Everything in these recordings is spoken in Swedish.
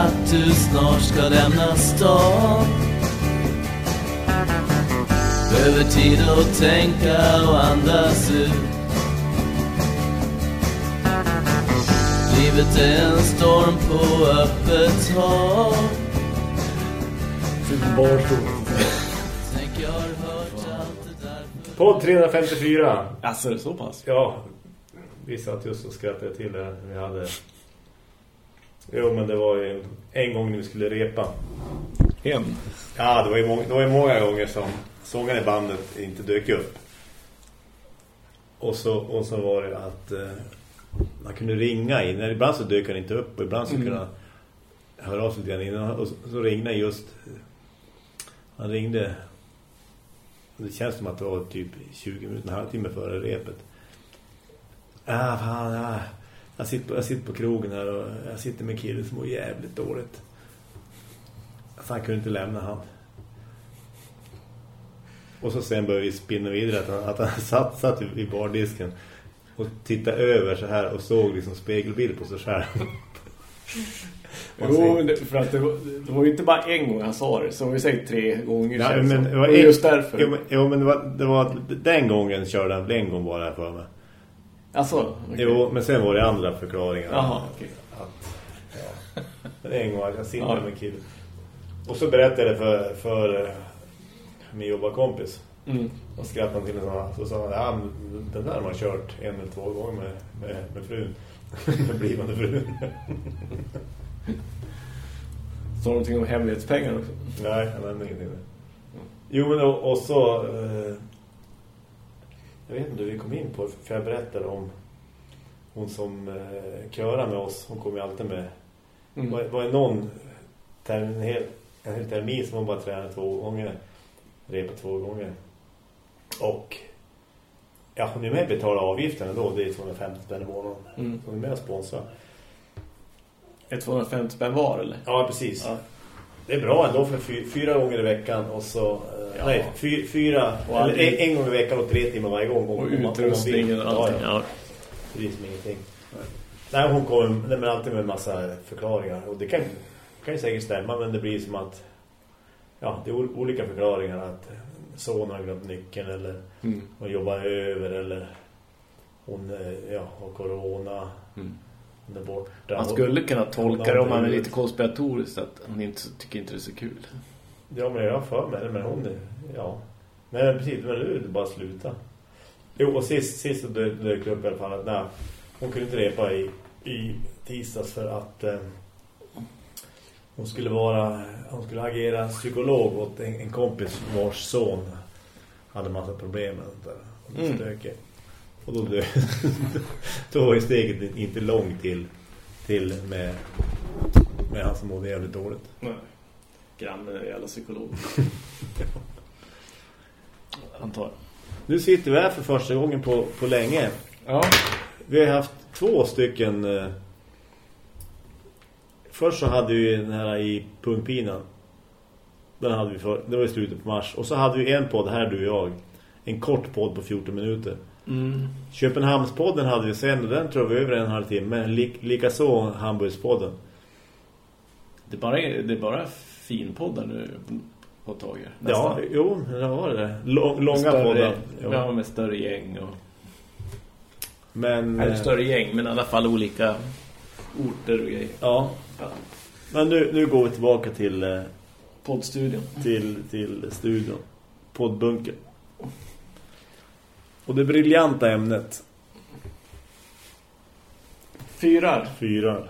att du snart ska lämna stan Behöver tid att tänka och andas ut Livet är en storm på öppet hav. Podd 354. Alltså, så pass? Ja, vi satt just och skrattade till det. Vi hade... Jo, men det var ju en, gång när vi skulle repa. En. Ja, det var ju många, det var ju många gånger som sångaren i bandet inte dök upp. Och så, och så var det att eh, man kunde ringa in. Ibland så dök han inte upp och ibland så Mm. kunde han höra av sig lite grann innan. Och så, så ringde just... Han ringde... Det känns som att det var typ 20 minuter, en halvtimme före repet. Ah, fan, ah. Jag, sitter på, jag sitter på krogen här och jag sitter med en kille som mår jävligt dåligt. Alltså, han kunde inte lämna han. Och så sen började vi spinna vidare att han, att han satt, satt i bardisken och tittade över så här och såg liksom spegelbild på sig själv. Jo, för att det var, det var ju inte bara en gång han sa det. Så var vi säkert tre gånger känns men det var en- just därför. Jo, men, jo, men det, var, det var den gången körde han en gång bara här för mig. Alltså, okej. Jo, men sen var det andra förklaringar. Jaha, okej. Att, ja. Men en gång jag sitter Ja. med en kille. Och så berättade jag för, för eh, min jobbarkompis. Mm. Och skrattade till sån så sa han, ja, den där har man kört en eller två gånger med, med, med frun. med blivande frun. Så någonting om hemlighetspengar också. Nej, han nämnde ingenting. Jo, men och, och så... Eh, jag vet inte hur vi kom in på för jag berättade om hon som eh, körar med oss. Hon kommer ju alltid med... Mm. Var, var det någon termin, en, hel, en hel termin som hon bara tränade två gånger. Repa två gånger. Och ja, hon är med och betalar avgiften ändå. Det är 250 spänn i månaden. Mm. Hon är med och sponsrar. Är 250 spänn var, eller? Ja, precis. Ja. Det är bra ändå för fy, fyra gånger i veckan och så... Ja. Nej, fy, fyra... Och eller en, en gång i veckan och tre timmar varje gång. Och vill. utrustningen och allting. Ja, ja. Är liksom ingenting. Nej, hon kommer men alltid med en massa förklaringar. Och det kan, kan ju säkert stämma, men det blir som att... Ja, det är olika förklaringar. Att sonen har glömt nyckeln eller Mm. hon jobbar över eller hon eh, ja, har corona. Mm. Hon. Man skulle kunna tolka det om man är lite konspiratoriskt att hon inte tycker inte det är så kul. Ja, men jag har för mig det, men hon ja. Men precis, men nu är det bara sluta. Jo, och sist, sist så dök det upp i alla fall att nej, hon kunde inte repa i, i tisdags för att eh, hon skulle vara, hon skulle agera psykolog åt en, en kompis vars son hade massa problem med det där. Och Mm. Och då, dö- då var ju steget inte långt till, till med, med han som mådde jävligt dåligt. Nej. Grannen är jävla psykolog. Antar jag. Nu sitter vi här för första gången på, på länge. Ja. Vi har haft två stycken... Eh, först så hade vi den här i Pungpinan. Den hade vi för, det var i slutet på mars. Och så hade vi en podd, här du och jag. En kort podd på 14 minuter. Mm. Köpenhamnspodden hade vi sen och den tror vi över en halv timme. Lik, likaså Hamburgspodden. Det är bara, det är bara finpoddar nu på ett tag. Ja, jo, det var det. Lång, långa större, poddar. Jo. Ja, med större gäng. Och, Men, eller större gäng, men i alla fall olika orter och grejer. ja. Ja. Men nu, nu går vi tillbaka till... Eh, Poddstudion. till, till studion. Poddbunken. Och det briljanta ämnet. Fyrar. Fyra.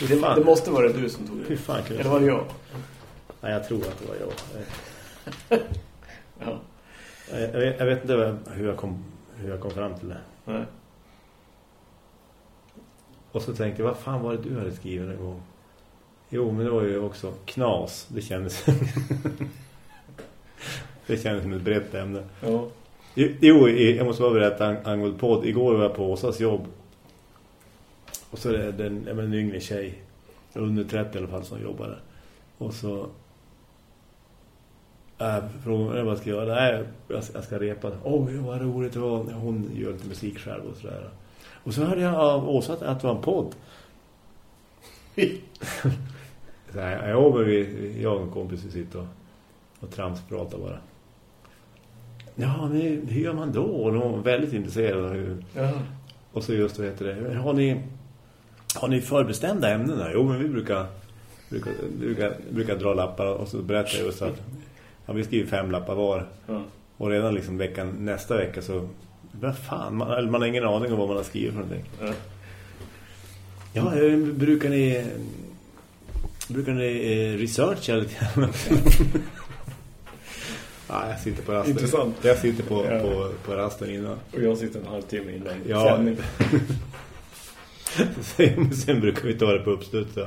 Hur Det, fan, det måste vara du som tog hur det. fan kan Eller var det jag? Nej, jag tror att det var jag. Ja. Jag, jag, vet, jag vet inte hur jag, kom, hur jag kom fram till det. Nej. Och så tänkte jag, vad fan var det du hade skrivit en gång? Jo, men det var ju också knas. Det kändes... det kändes som ett brett ämne. Ja. Jo, jag måste bara berätta ang- angående podd. Igår var jag på Åsas jobb. Och så är det den, jag menar, en yngre tjej. Under 30 i alla fall som jobbar där. Och så... Äh, frågan jag vad jag ska göra. Nej, jag ska, jag ska repa. Oj, vad roligt det var. Hon gör lite musik själv och sådär. Och så hörde jag av Åsa att, att det var en podd. Så här, ja, men vi, jag och en kompis vi sitter och, och tramspratar bara. Ja, men hur gör man då? Och de var väldigt intresserade av hur... Ja. Och så just vad heter det? Har ni, har ni förbestämda ämnen? Jo, men vi brukar, brukar, brukar, brukar dra lappar och så berättar jag just att ja, vi skriver fem lappar var. Ja. Och redan liksom veckan, nästa vecka så... Vad fan, man, man har ingen aning om vad man har skrivit för någonting. Ja. Ja, eh, brukar ni... Brukar ni eh, researcha lite grann? ja, jag sitter på rasten. Intressant. Jag sitter på, Ja. på, på rasten innan. Och jag sitter en halvtimme innan Ja. Sen, brukar vi ta det på uppstuds. Ja.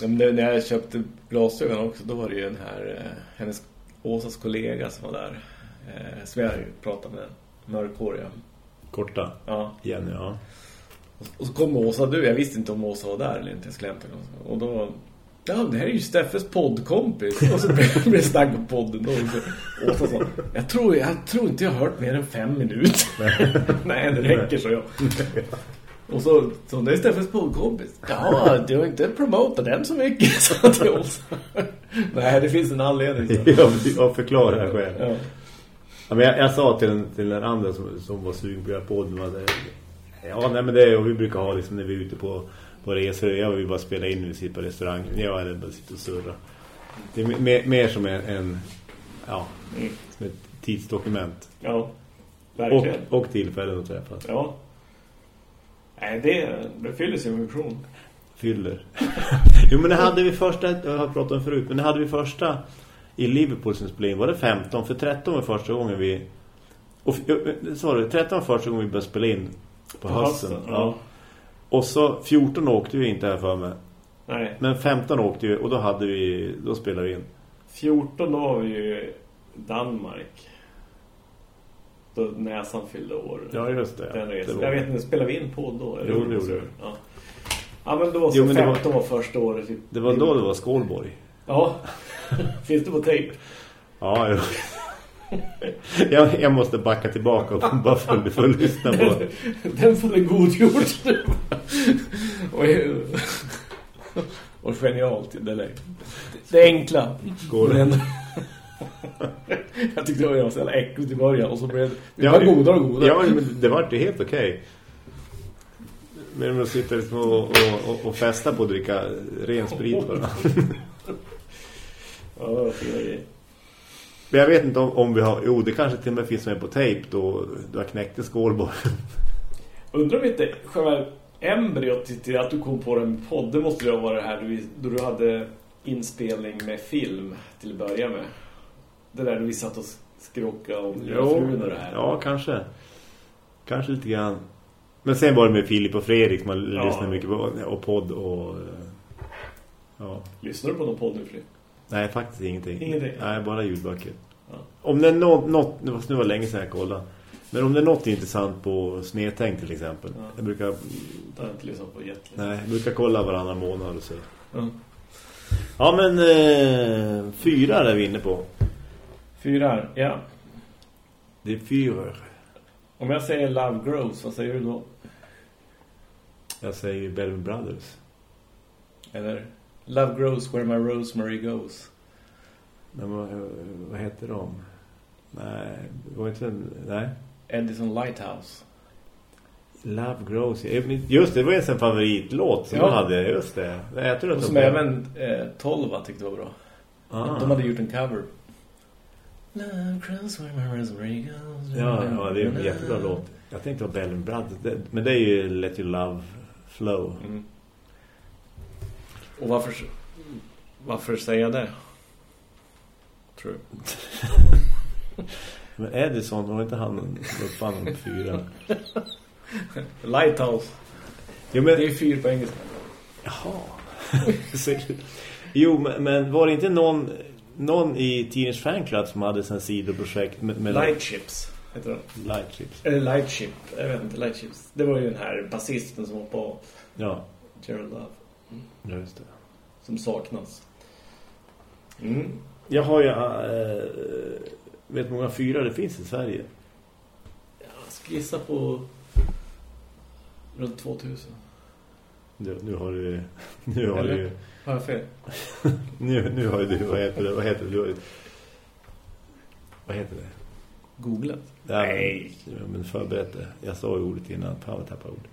Ja, men när jag köpte glasögon också, då var det ju den här, eh, hennes Åsas kollega som var där. Eh, som jag pratade med, mörkhåriga. Korta. Ja. Igen, ja. Och, så kom Åsa, du, jag visste inte om Åsa var där eller inte, jag skulle hämta någon. Och då, ja det här är ju Steffes poddkompis. Och så blev det snack om podden då. Och så, Åsa sa, jag tror, jag tror inte jag har hört mer än fem minuter. Nej, det räcker så jag. Och så, så det är Steffes poddkompis. Ja, du har inte promotat den så mycket, sa till Åsa. Nej, det finns en anledning. Så. jag, jag förklarar det själv. Ja. Ja, men jag, jag sa till, den- till den andra som, som var sugen på att podden att, Ja, nej men det är och vi brukar ha liksom när vi är ute på, på resor. Jag vill bara spela in när vi sitter på restaurang. Jag är bara sitta och surra. Det är mer, mer som en, en ja, Mm. som ett tidsdokument. ja, Och, verkligen. och tillfällen att träffas. Ja. Nej, det, det fyller sin funktion. Fyller. jo, men det hade vi första, jag har pratat om förut, men det hade vi första i Liverpool som spelade in. Var det 15? För 13 var första gången vi... Och, du, 13 var första gången vi började spela in på, hösten. ja. Och så 14 åkte vi inte här för mig. Nej, Men 15 åkte vi och då hade vi då spelade vi in. 14 då var vi ju Danmark. Då näsan fyllde år. Ja, just det. Den Det resan. var- Jag vet inte, spelade vi in på då? eller? Jo, det gjorde vi. Ja. ja, men då var Jo, så men det var- 15 var första året. typ. Det var då det var Skålborg. Ja. Finns det på tejp? Ja, jo. jag, jag måste backa tillbaka och bara för, för att lyssna på. Den får det godgjort. och, och genialt. Det, är- det enkla. Går det? Men, jag tyckte det var så jävla äckligt i början. Och så blev det Ja, var godare och godare. Ja, men det var ju helt okej. Men om man sitter och, och, och, och festa på att dricka ren sprit bara. Ja, det. Men jag vet inte om, om vi har... Jo, det kanske till och med finns med på tejp då du har knäckt en skålborg. Undrar om inte själva embryot till- att du kom på den podd, det måste ju varit det här då du hade inspelning med film till att börja med. Det där vi satt och skrockade om frun och det här. ja, kanske. Kanske lite grann. Men sen var det med Filip och Fredrik man Ja. lyssnade mycket på. Och podd och... eh, Ja. Lyssnar du på någon podd nu, Fred? Nej, faktiskt ingenting. Ingenting? Nej, bara ljudböcker. Ja. Om det är något, något nu var det länge sedan jag kollade. Men om det är något intressant på snedtänk till exempel. Ja. Jag brukar Det har inte lyssnat på jättelänge. nej, jag brukar kolla varannan månad och så. Ja. Ja, men eh, fyra är vi inne på. Fyra här, ja. Det är fyra. Om jag säger Love Grows, vad säger du då? Jag säger Bellman Brothers. Eller Love Grows where my rosemary goes. Men vad, vad heter de? Nej, var inte en, nej. Edison Lighthouse. Love Grows. Just det, det var en sån favoritlåt som Ja. jag hade. Just det. Jag tror Och de- som även eh, Tolva tyckte var bra. Ah. De hade gjort en cover. Love grows where my rosemary goes. Ja, ja, det är en jättebra låt. Jag tänkte på Brothers. Det- Men det är ju Let Your Love Flow. Mm. Och varför, varför säger jag det? Tror du? Men Edison, var inte han uppfann de fyra? Lighthouse. Jo, Det men... är fyr på engelska. Jaha. jo, men, men var det inte någon, någon i Teenage Fan Club som hade sin sidoprojekt med, med Lightships heter de. Lightships? Eller Lightship. Jag vet inte, Lightships. Det var ju den här basisten som var på Ja, Gerald Love. ja, just det. Som saknas. Mm. Jag har ju... Äh, vet många fyra det finns i Sverige? Jag ska gissa på runt 2000. Nu, nu har du... Nu har Eller? du... Har jag fel? Nu, nu har du... Vad heter det? Vad heter det? Vad heter det? Googlat? Ja, men- Nej. Ja, men förberätt det. Jag sa ju ordet innan. Fan vad tappade ord.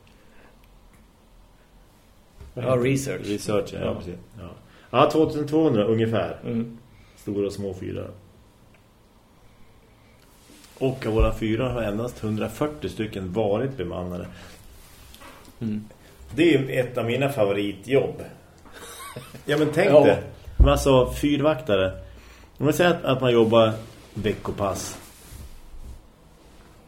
Vad Ja, research. Research, ja, Ja. precis. Ja. ja, 2200 ungefär. Mm. Stora och små fyrar. Och av våra fyrar har endast 140 stycken varit bemannade. Mm. Det är ett av mina favoritjobb. Ja men tänk Ja. det. Men alltså fyrvaktare. Om man säger att, att man jobbar veckopass.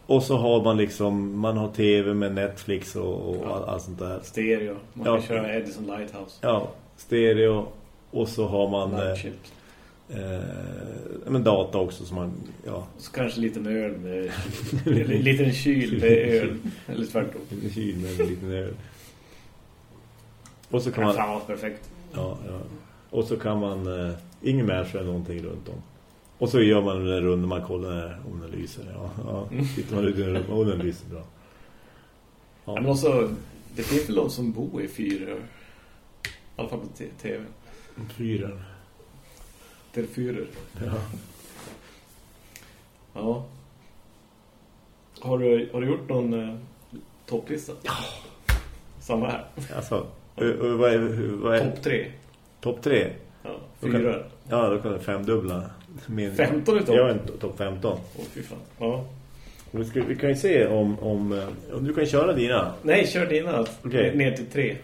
Och så har man liksom, man har tv med Netflix och, och Ja. all, allt sånt där. Stereo. Man Ja. kan köra Edison Lighthouse. Ja, stereo. Och så har man eh, eh, men data också som man, ja, så kanske lite med öl med... en liten kyl med öl. Eller tvärtom. en kyl med en liten öl. Och så kan Ja, man, fan vad perfekt. ja, ja. Och så kan man, eh, ingen människa eller någonting runt om. Och så gör man den runden man kollar om den lyser. Ja, ja. Tittar man ut i rummet och den lyser bra. Ja. Men också, det finns väl de som bor i fyra. I alla fall på tv. Fyren. Till fyra. Ja. Ja. Har du, har du gjort någon eh, topplista? Ja. Samma här. Alltså, vad är, vad är Topp tre. topp tre? Ja, Då kan- fyra. Ja, då kan det femdubbla. Min, 15 är topp. Ja, en to- topp 15. Åh, fy fan. Ja. Vi, ska, vi kan ju se om, om, eh, om du kan köra dina. Nej, kör dina. Okej. Ner till tre.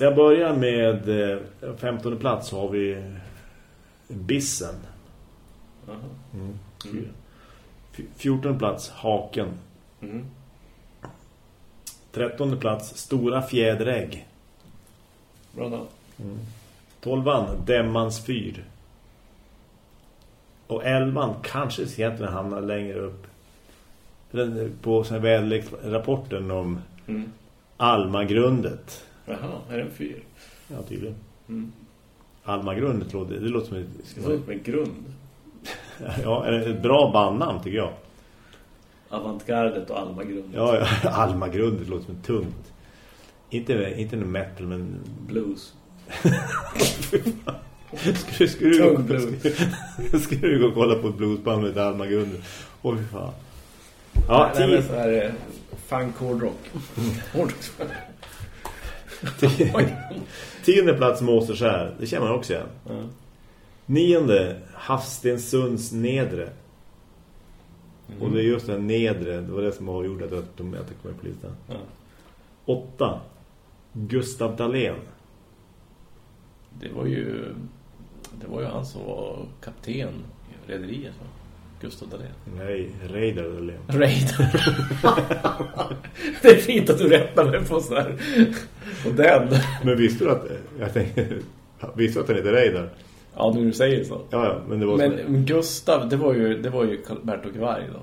Jag börjar med eh, 15 plats så har vi Bissen. Aha. Mm. Mm. F- 14 plats Haken. Mm. 13 plats Stora Fjäderägg. Bra namn. 12 Dämmans fyr. Och 11 kanske egentligen hamnar längre upp. Den, på här väderleksrapporten om Mm. Almagrundet. Jaha, är det en fyr? Ja, tydligen. Mm. Almagrundet låter, det låter som ett, Det låter som en grund. ja, är det ett bra bandnamn tycker jag. Avantgardet och Alma grund. Ja, ja Almagrundet låter som tungt. Inte, inte en metal, men... Blues. Skulle, skulle, du, gå, blues. skulle, skulle du gå och kolla på ett bluesband med Almagrundet? Åh, fy fan. Ja, Nej, tio, så här eh, funk hårdrock. Hårdrock. tio, tionde plats Måserskär. Det känner man också igen. Ja. Nionde Havstensunds nedre. Och det är just den nedre, det var det som har gjort att de jag kom på listan. Ja. Åtta Gustav Dahlén. Det var ju det var ju han som var kapten i rederiet va? Gustav Dahlén. Nej, Reidar Dahlén. Raider. det är fint att du rättar mig på så här. Och den. Men visste du att jag tänkte, visste du att han heter Reidar? Ja, nu du säger så. Ja, ja, men det var Men, men Gustav, det var ju det var ju Berto Kvarg då.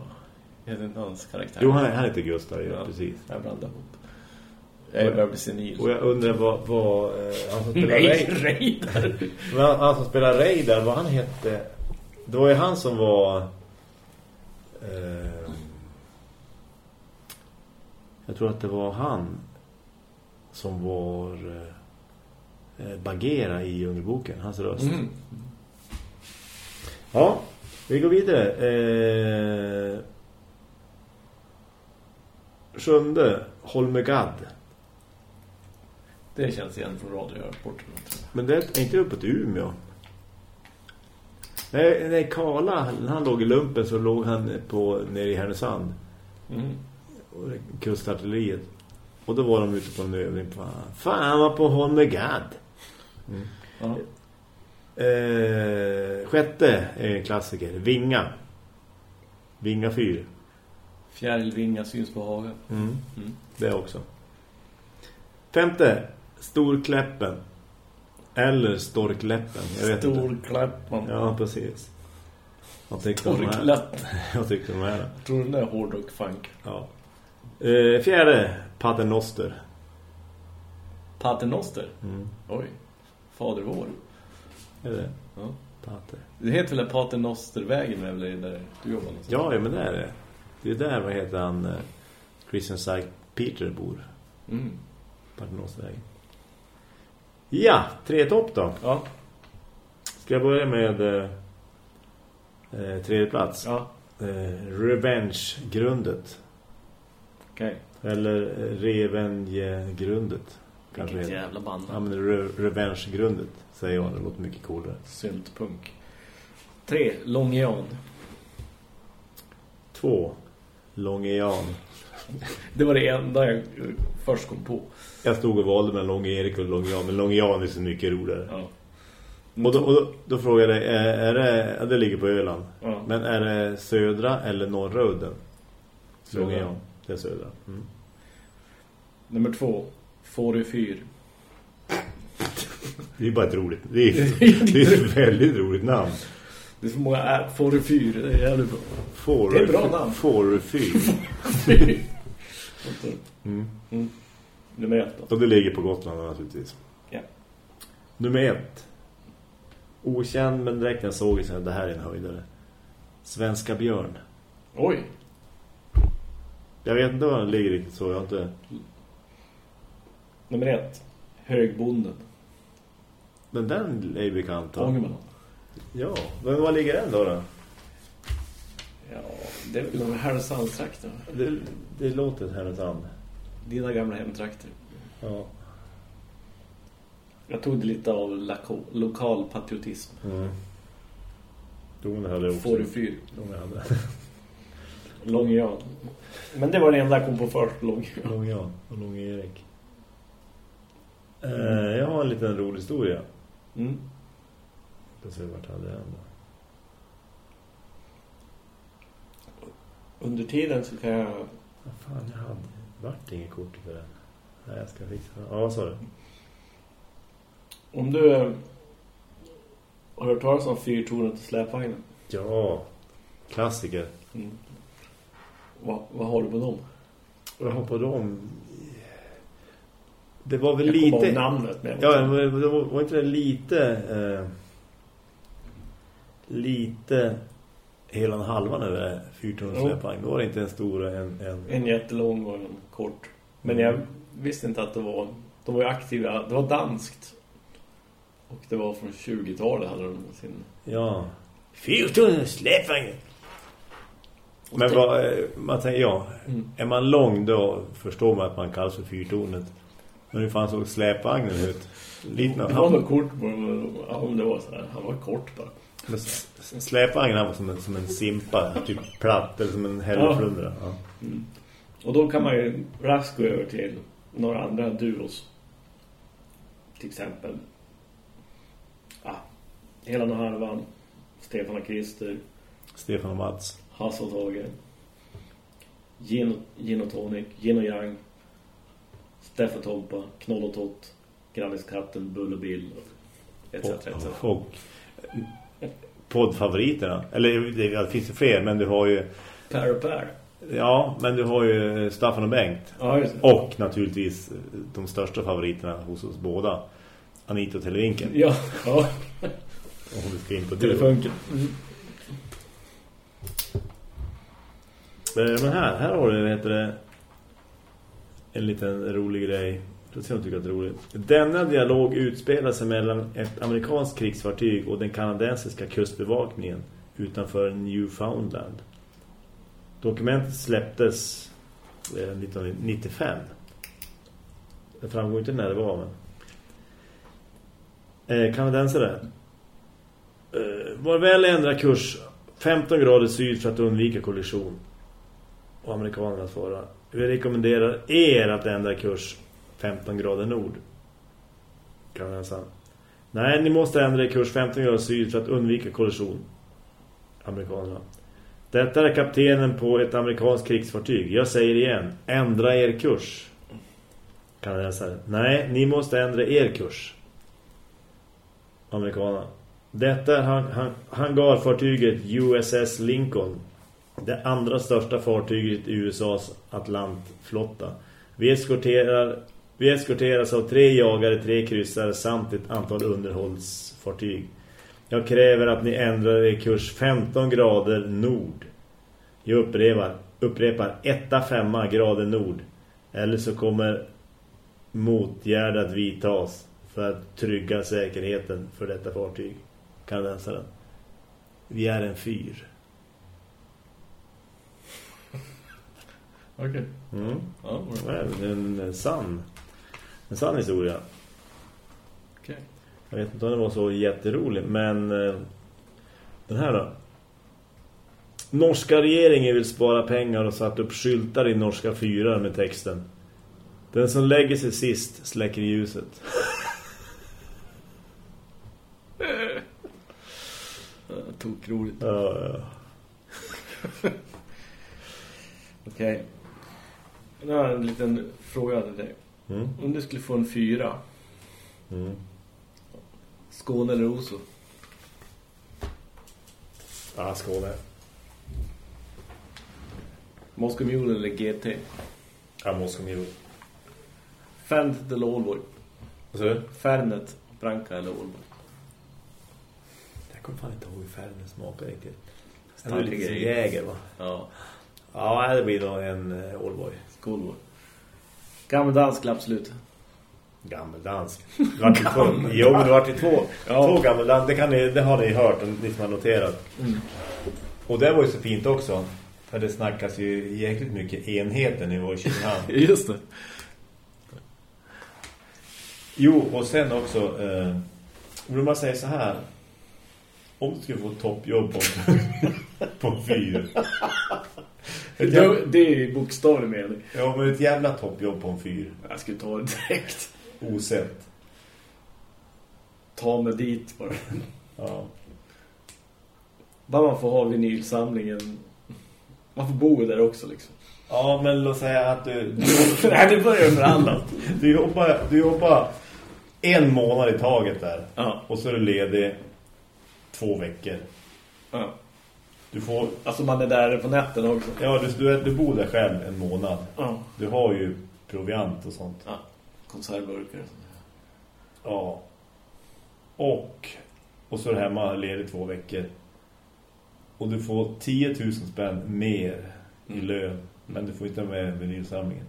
Jag inte hans karaktär. Jo, han, han heter Gustav, ja, Ja. precis. Jag blandar ihop. Jag börjar bli senil. Och jag undrar vad, vad eh, han som spelar Nej, Reidar, Raider. vad han som spelar Reidar, vad han hette. Det var ju han som var eh, jag tror att det var han som var eh, Bagheera i Djungelboken, hans röst. Mm. Ja, vi går vidare. Eh, sjunde, Holmegad. Det känns igen från radiorapporten. Men det är inte uppe till Umeå. Nej, nej, Karla, när han låg i lumpen så låg han på nere i Härnösand. Mm. Och kustartilleriet. Och då var de ute på en övning. Fan, fan han var på Holmegad. Ja. Eh, sjätte är en klassiker. Vinga. Vinga fyr. Fjärilvinga syns på hagen. Mm. Mm. Det också. Femte. Storkläppen. Eller Storkläppen. Jag. Storkläppan. Ja, precis. Vad tyckte? Storklätt. Vad tyckte de här? Jag tror den är hårdrock funk. Ja. Eh, fjärde. Paternoster. Paternoster. Mm. Oj. Fader vår. Är det? Ja. Pater. Det heter väl Paternostervägen är väl där du jobbar någonstans? Ja, ja, men det är det. Det är där, vad heter han? eh, Christian Syke Peter bor. Mm. Paternosvägen. Ja, tre topp då. Ja. Ska jag börja med eh, eh, tredje plats? Ja. Eh, Revenge-grundet. Okej. Eller eh, Revenge-grundet. Kanske Vilket heter. jävla band. Ja, men re Revenge-grundet säger jag. Det låter mycket coolare. Syntpunk. Tre. Långian. Två. Långejan. Det var det enda jag först kom på. Jag stod och valde mellan Långe-Erik och Långejan. Men Långejan är så mycket roligare. Ja. Och, då, och då, då frågar jag dig, är, det, ja, det ligger på Öland. Ja. Men är det södra eller norra udden? Södra. Långejan. Det är södra. Mm. Nummer två. Fåröfyr. Det är bara ett roligt. Det är, det är ett väldigt roligt namn. Det är så många är Fåröfyr. Det är jävligt bra. For, Det är bra namn. Forfy. Mm. mm. Nummer ett då. Och det ligger på Gotland naturligtvis. Ja. Nummer ett. Okänd men direkt jag såg det, det här är en höjdare. Svenska björn. Oj. Jag vet inte var den ligger riktigt så. Jag har inte... Nummer ett. Högbonden. Men den är ju bekant. Ångermanland. Ja, men var ligger den då? då? Ja, det är väl de Härnösandstrakterna. Det, det låter Härnösand. Dina gamla hemtrakter. Ja. Jag tog det lite av lako- lokal patriotism. Mm. Don hade också. Fåröfyr. Don hade. Långian. Men det var det enda jag kom på först. Långian. Lång Jan och Lång Erik. Eh, jag har en liten rolig historia. Mm. Jag ska se vart hade jag den då. Under tiden så kan jag... Vad fan, jag hade... Vart inget kort för den. Nej, jag ska fixa den. Ja, vad sa du? Om du eh, har hört talas om fyrtornet och släpvagnen. Ja, klassiker. Mm. Vad, vad har du på dem? Jag har på dem... Det var väl Jag lite... namnet med. Ja, men det var, var inte det lite... Eh, lite... Hela en halvan över fyrtornsläpvagn. Då var det inte en stor en, en... En jättelång och en kort. Men jag visste inte att det var... De var ju aktiva. Det var danskt. Och det var från 20-talet hade de sin... Ja. Fyrtornsläpvagn! Men vad, eh, man tänker, ja, Mm. är man lång då förstår man att man kallas för fyrtornet. Men hur fan såg släpvagnen ut? Liten Det var något kort på ja, om det var så här. Han var kort bara. Men Släpvagnen han var som en, som en simpa, typ platt eller som en hälleflundra. Ja. Och då kan man ju raskt gå över till några andra duos. Till exempel. Ja, hela den halvan. Stefan och Christer. Stefan och Mats. Hasse och Tage. Gin, gin och tonic. Gin och Yang. Steff och Tompa. Knoll och Tott. Granniskatten. Bull och Bill. Etc. etc. Och, och poddfavoriterna. Eller det, finns ju fler, men du har ju... Per och Per. Ja, men du har ju Staffan och Bengt. Ja. Och naturligtvis de största favoriterna hos oss båda. Anita och Televinken. Ja, ja. Om vi ska in på. Telefunken. Eh, Men här, här har du, heter det, en liten rolig grej. Jag tror jag tycker att det är roligt. Denna dialog utspelar sig mellan ett amerikanskt krigsfartyg och den kanadensiska kustbevakningen utanför Newfoundland. Dokumentet släpptes eh, 1995. Det framgår inte när det var, men... Eh, kanadensare. Eh, var väl ändra kurs 15 grader syd för att undvika kollision. Och amerikanerna svarar. Vi rekommenderar er att ändra kurs 15 grader nord. Kanadensaren. Nej, ni måste ändra kurs 15 grader syd för att undvika kollision. Amerikanerna. Detta är kaptenen på ett amerikanskt krigsfartyg. Jag säger igen, ändra er kurs. Kanadensare. Nej, ni måste ändra er kurs. Amerikanerna. Detta är hangarfartyget USS Lincoln. Det andra största fartyget i USAs Atlantflotta. Vi eskorterar vi eskorteras av tre jagare, tre kryssare samt ett antal underhållsfartyg. Jag kräver att ni ändrar er kurs 15 grader nord. Jag upprepar, upprepar 1-5 grader nord. Eller så kommer motgärder att vidtas för att trygga säkerheten för detta fartyg. Kanadensaren. Vi är en fyr. Okej. Mm. Ja, Det är en, en sann en sann historia. okej. Jag vet inte om det var så jätterolig, men eh, den här då. Norska regeringen vill spara pengar och satt upp skyltar i norska fyrar med texten. Den som lägger sig sist släcker ljuset. Tokroligt. Ja, ja. Okej. Nu har jag en liten fråga till dig. Mm. Om du skulle få en fyra, Mm. Skåne eller Oslo? Ja, Skåne. Moscow Mule eller GT? Ja, Moscow Mule. Fernet eller Ålborg? Vad sa du? Fernet, Branca eller Ålborg? Jag kommer fan inte ihåg hur färgen smakar riktigt. Det är lite som jäger va? Ja, Ja, det blir då en uh, Ålborg. Skålborg. Gammeldansk absolut? Gammeldansk. Jo, men det var till två. Ja. Två gammeldansk. Det, kan ni, det har ni hört, ni som har noterat. Mm. Och det var ju så fint också. För det snackas ju jäkligt mycket enheten i vår Köpenhamn. Just det. Jo, och sen också... Eh, vill man säga så här. Om du skulle få toppjobb på, på en fyr. Ett jävla, Det, är ju bokstavlig mening. ja, men ett jävla toppjobb på en fyr. Jag skulle ta det direkt. Osett. Ta mig dit bara. Ja. Bara man får ha vinylsamlingen. Man får bo där också liksom. ja, men låt säga att du... du Nej, det börjar för alla. Du jobbar, du jobbar en månad i taget där. Ja. Och så är du ledig två veckor. ja. Du får... Alltså man är där på nätten också. Ja, du, du, du bor där själv en månad. Ja. Du har ju proviant och sånt. ja. Konservburkar. Ja. Och... Och så är du hemma ledig två veckor. Och du får 10 000 spänn mer i Mm. lön. Men du får inte med vinylsamlingen.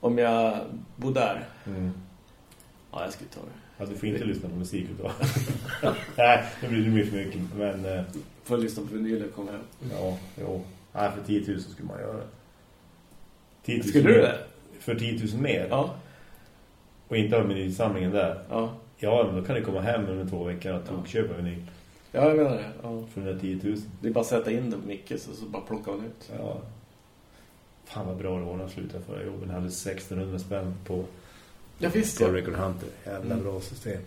Om jag bor där. Mm. Ja, jag skulle ta det. Ja, du får inte lyssna på musik då. Nej, det blir, det för mycket. Men... Får jag lyssna på vinyl och komma hem. Ja, jo. Nej, för 10 000 skulle man göra det. 10 000 Skulle du det? För 10 000 mer? Ja. Och inte ha vinylsamlingen där? Ja. Ja, men då kan du komma hem under två veckor och ja. köpa vinyl. Ja, jag menar det. Ja. För den där 10 000. Det är bara att sätta in den på Mickes och så bara plocka man ut. Ja. Fan vad bra det var när jag slutade förra jobben. Jag hade 1600 spänn på, Ja, visst på ja. Record Hunter. Jävla Mm. bra system.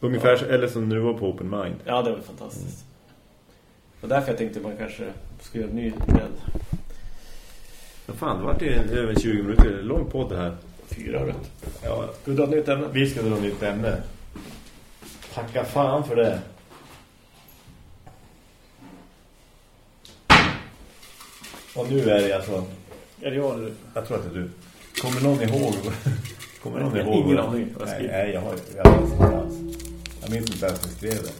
Ungefär så, eller som du var på Open Mind. Ja, det var fantastiskt. Och därför jag tänkte man kanske skulle göra en ny med Vad fan, det vart ju över 20 minuter lång podd det här. fyra rätt. Ja, Ska vi dra ett nytt ämne? vi ska dra ett nytt ämne. Tacka fan för det. Och nu är det alltså... Är det jag eller du? Jag tror att det är du. Kommer någon ihåg? Kommer någon ihåg? Ingen aning Nej, nej, jag har jag minns inte alls. Jag minns inte ens vad jag skrev det.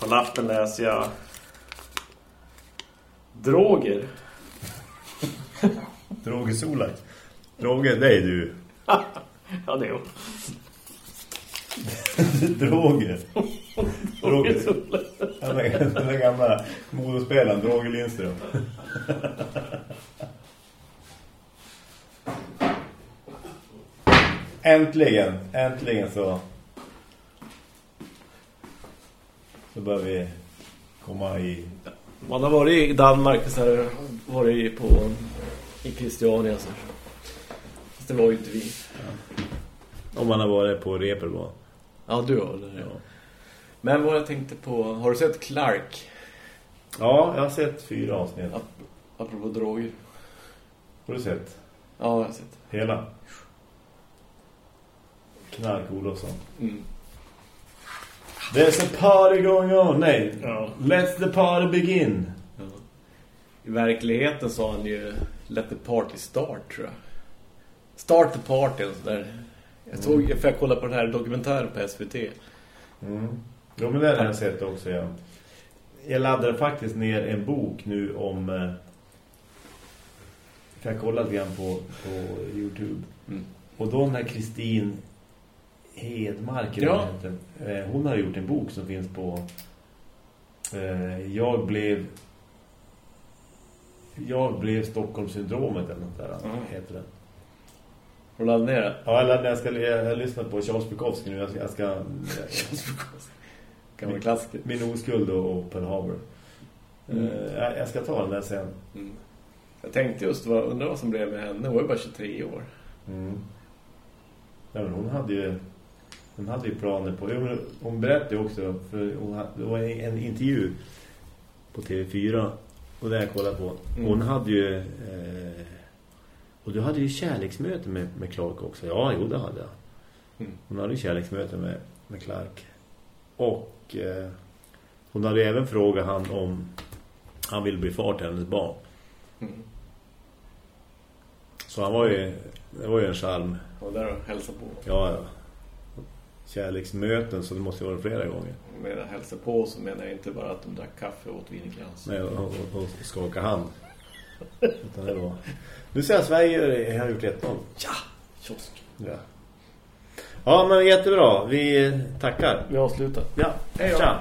På lappen läser jag Droger. Droger Solaj. Droger, det är du. Ja, det är jag. Droger. Droger. Den där- Den där gamla modospelaren, Droger Lindström. Äntligen, äntligen så så börjar vi komma i Man har varit i Danmark så har varit på i Christiania så. Fast det var ju inte vi. om man har varit på Reeperbahn. Ja, du har det. Ja. Men vad jag tänkte på, har du sett Clark? ja, jag har sett fyra avsnitt. Ap apropå droger. Har du sett? Ja, jag har sett. Hela? Knark Olofsson. Mm. There's a party going on. Nej. Ja. Let's the party begin. Ja. I verkligheten sa han ju Let the party start, tror jag. Start the party och sådär. Jag såg, för jag kollade på den här dokumentären på SVT. Mm. Jo, men det har jag sett också, ja. Jag laddade faktiskt ner en bok nu om... Eh, För jag kollade lite grann på, på Youtube. Mm. Och då den här Kristin Hedmark Ja. eh, hon har gjort en bok som finns på eh, Jag blev Jag blev Stockholmssyndromet eller något där Mm. heter den. Har du laddat ner det? Ja, jag, jag, ska, jag har lyssnat på Charles Bukowski nu. Jag ska, jag ska Gammal klassiker. Min oskuld och, och Pearl Harbor. Mm. Eh, jag, jag ska ta den där sen. Mm. Jag tänkte just, vad, undrar vad som blev med henne. Hon var ju bara 23 år. Mm. Ja, men hon hade ju hon hade ju planer på men hon berättade också för hon det var en intervju på TV4 och det jag kollade på. Mm. Hon hade ju eh, och du hade ju kärleksmöte med, med Clark också. Ja, jo det hade jag. Mm. Hon hade ju kärleksmöte med, med Clark. Och eh, hon hade ju även frågat han om han ville bli far till hennes barn. Mm. Så han var ju det var ju en charm. Och där och hälsa på. Ja, ja. Kärleksmöten så det måste ju vara flera gånger. Med att hälsa på så menar jag inte bara att de drack kaffe och åt vinglans. Nej, och, och, och skaka hand. Utan det var... Nu ser jag Sverige har gjort 1-0. Ja, kiosk. Ja. ja, men jättebra. Vi tackar. Vi avslutar. Ja, Hej då. tja.